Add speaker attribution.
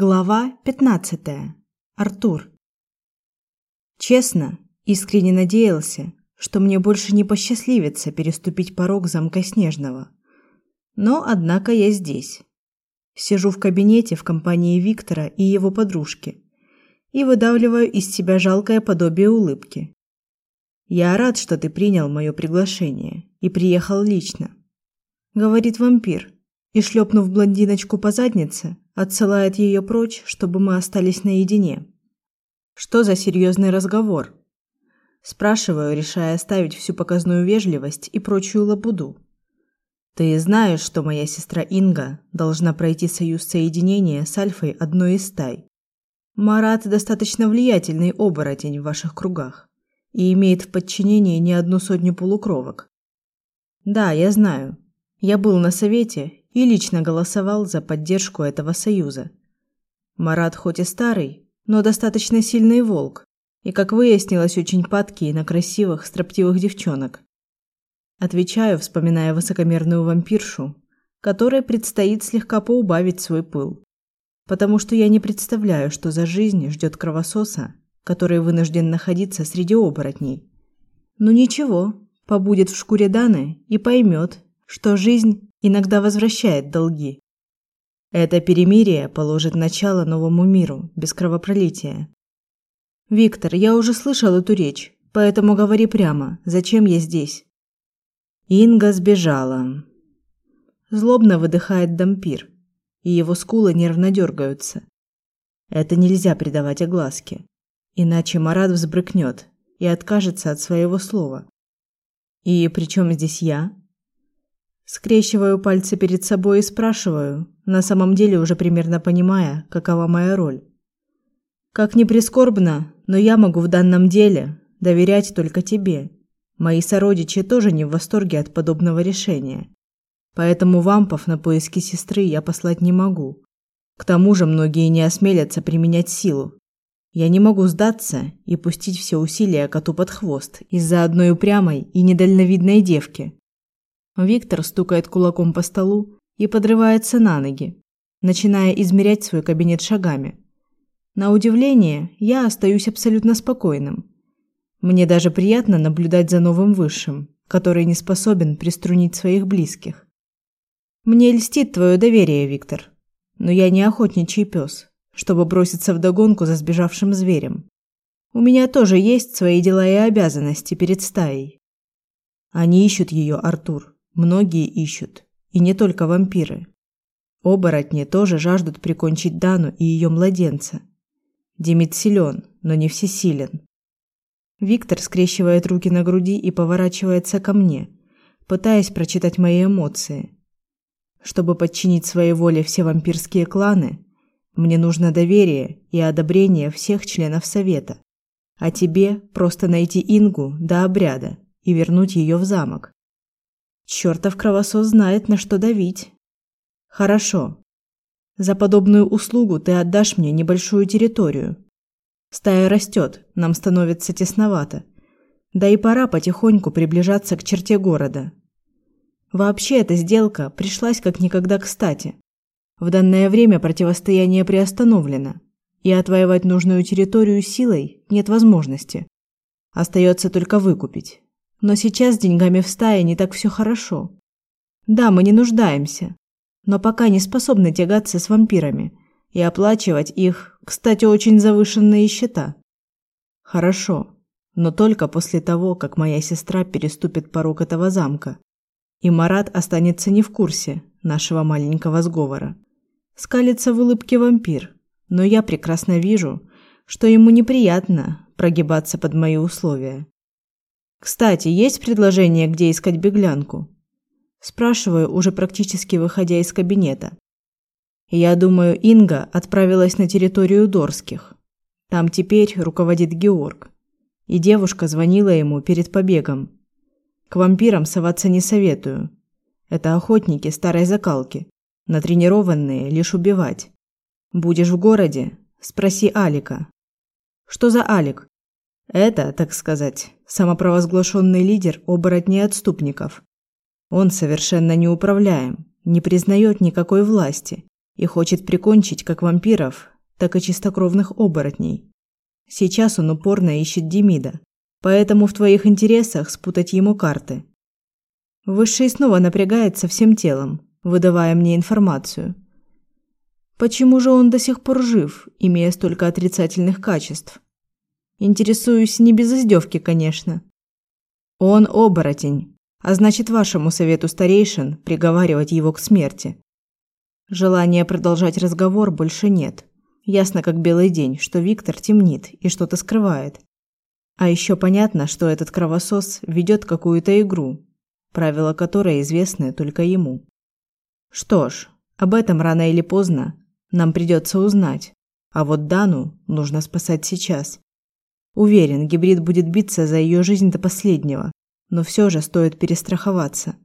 Speaker 1: Глава 15. Артур. Честно, искренне надеялся, что мне больше не посчастливится переступить порог замка Снежного. Но однако я здесь. Сижу в кабинете в компании Виктора и его подружки и выдавливаю из себя жалкое подобие улыбки. Я рад, что ты принял мое приглашение и приехал лично, говорит вампир и шлепнув блондиночку по заднице, отсылает ее прочь, чтобы мы остались наедине. Что за серьезный разговор? Спрашиваю, решая оставить всю показную вежливость и прочую лабуду. Ты знаешь, что моя сестра Инга должна пройти союз соединения с Альфой одной из стай. Марат достаточно влиятельный оборотень в ваших кругах и имеет в подчинении не одну сотню полукровок. Да, я знаю. Я был на совете и лично голосовал за поддержку этого союза. Марат хоть и старый, но достаточно сильный волк, и, как выяснилось, очень падкий на красивых, строптивых девчонок. Отвечаю, вспоминая высокомерную вампиршу, которой предстоит слегка поубавить свой пыл. Потому что я не представляю, что за жизнь ждет кровососа, который вынужден находиться среди оборотней. Ну ничего, побудет в шкуре Даны и поймет, что жизнь иногда возвращает долги. Это перемирие положит начало новому миру без кровопролития. Виктор, я уже слышал эту речь, поэтому говори прямо, зачем я здесь? Инга сбежала. Злобно выдыхает дампир, и его скулы нервно дергаются. Это нельзя придавать огласке, иначе Марат взбрыкнет и откажется от своего слова. И при чем здесь я? Скрещиваю пальцы перед собой и спрашиваю, на самом деле уже примерно понимая, какова моя роль. Как ни прискорбно, но я могу в данном деле доверять только тебе. Мои сородичи тоже не в восторге от подобного решения. Поэтому вампов на поиски сестры я послать не могу. К тому же многие не осмелятся применять силу. Я не могу сдаться и пустить все усилия коту под хвост из-за одной упрямой и недальновидной девки. Виктор стукает кулаком по столу и подрывается на ноги, начиная измерять свой кабинет шагами. На удивление, я остаюсь абсолютно спокойным. Мне даже приятно наблюдать за новым высшим, который не способен приструнить своих близких. Мне льстит твое доверие, Виктор, но я не охотничий пес, чтобы броситься в догонку за сбежавшим зверем. У меня тоже есть свои дела и обязанности перед стаей. Они ищут ее, Артур. Многие ищут, и не только вампиры. Оборотни тоже жаждут прикончить Дану и ее младенца. Демид силен, но не всесилен. Виктор скрещивает руки на груди и поворачивается ко мне, пытаясь прочитать мои эмоции. Чтобы подчинить своей воле все вампирские кланы, мне нужно доверие и одобрение всех членов совета. А тебе просто найти Ингу до обряда и вернуть ее в замок. Чертов кровосос знает, на что давить. Хорошо. За подобную услугу ты отдашь мне небольшую территорию. Стая растет, нам становится тесновато. Да и пора потихоньку приближаться к черте города. Вообще эта сделка пришлась как никогда кстати. В данное время противостояние приостановлено, и отвоевать нужную территорию силой нет возможности. Остается только выкупить. Но сейчас с деньгами в стае не так все хорошо. Да, мы не нуждаемся, но пока не способны тягаться с вампирами и оплачивать их, кстати, очень завышенные счета. Хорошо, но только после того, как моя сестра переступит порог этого замка, и Марат останется не в курсе нашего маленького сговора. Скалится в улыбке вампир, но я прекрасно вижу, что ему неприятно прогибаться под мои условия. Кстати, есть предложение, где искать беглянку? Спрашиваю, уже практически выходя из кабинета. Я думаю, Инга отправилась на территорию Дорских. Там теперь руководит Георг. И девушка звонила ему перед побегом. К вампирам соваться не советую. Это охотники старой закалки, натренированные лишь убивать. Будешь в городе, спроси Алика. Что за Алик? Это, так сказать, самопровозглашенный лидер оборотней отступников. Он совершенно неуправляем, не признает никакой власти и хочет прикончить как вампиров, так и чистокровных оборотней. Сейчас он упорно ищет Демида, поэтому в твоих интересах спутать ему карты. Высший снова напрягается всем телом, выдавая мне информацию. Почему же он до сих пор жив, имея столько отрицательных качеств? Интересуюсь не без издевки, конечно. Он оборотень, а значит, вашему совету старейшин приговаривать его к смерти. Желания продолжать разговор больше нет. Ясно как белый день, что Виктор темнит и что-то скрывает. А еще понятно, что этот кровосос ведет какую-то игру, правила которой известны только ему. Что ж, об этом рано или поздно нам придется узнать. А вот Дану нужно спасать сейчас. Уверен, гибрид будет биться за ее жизнь до последнего, но все же стоит перестраховаться.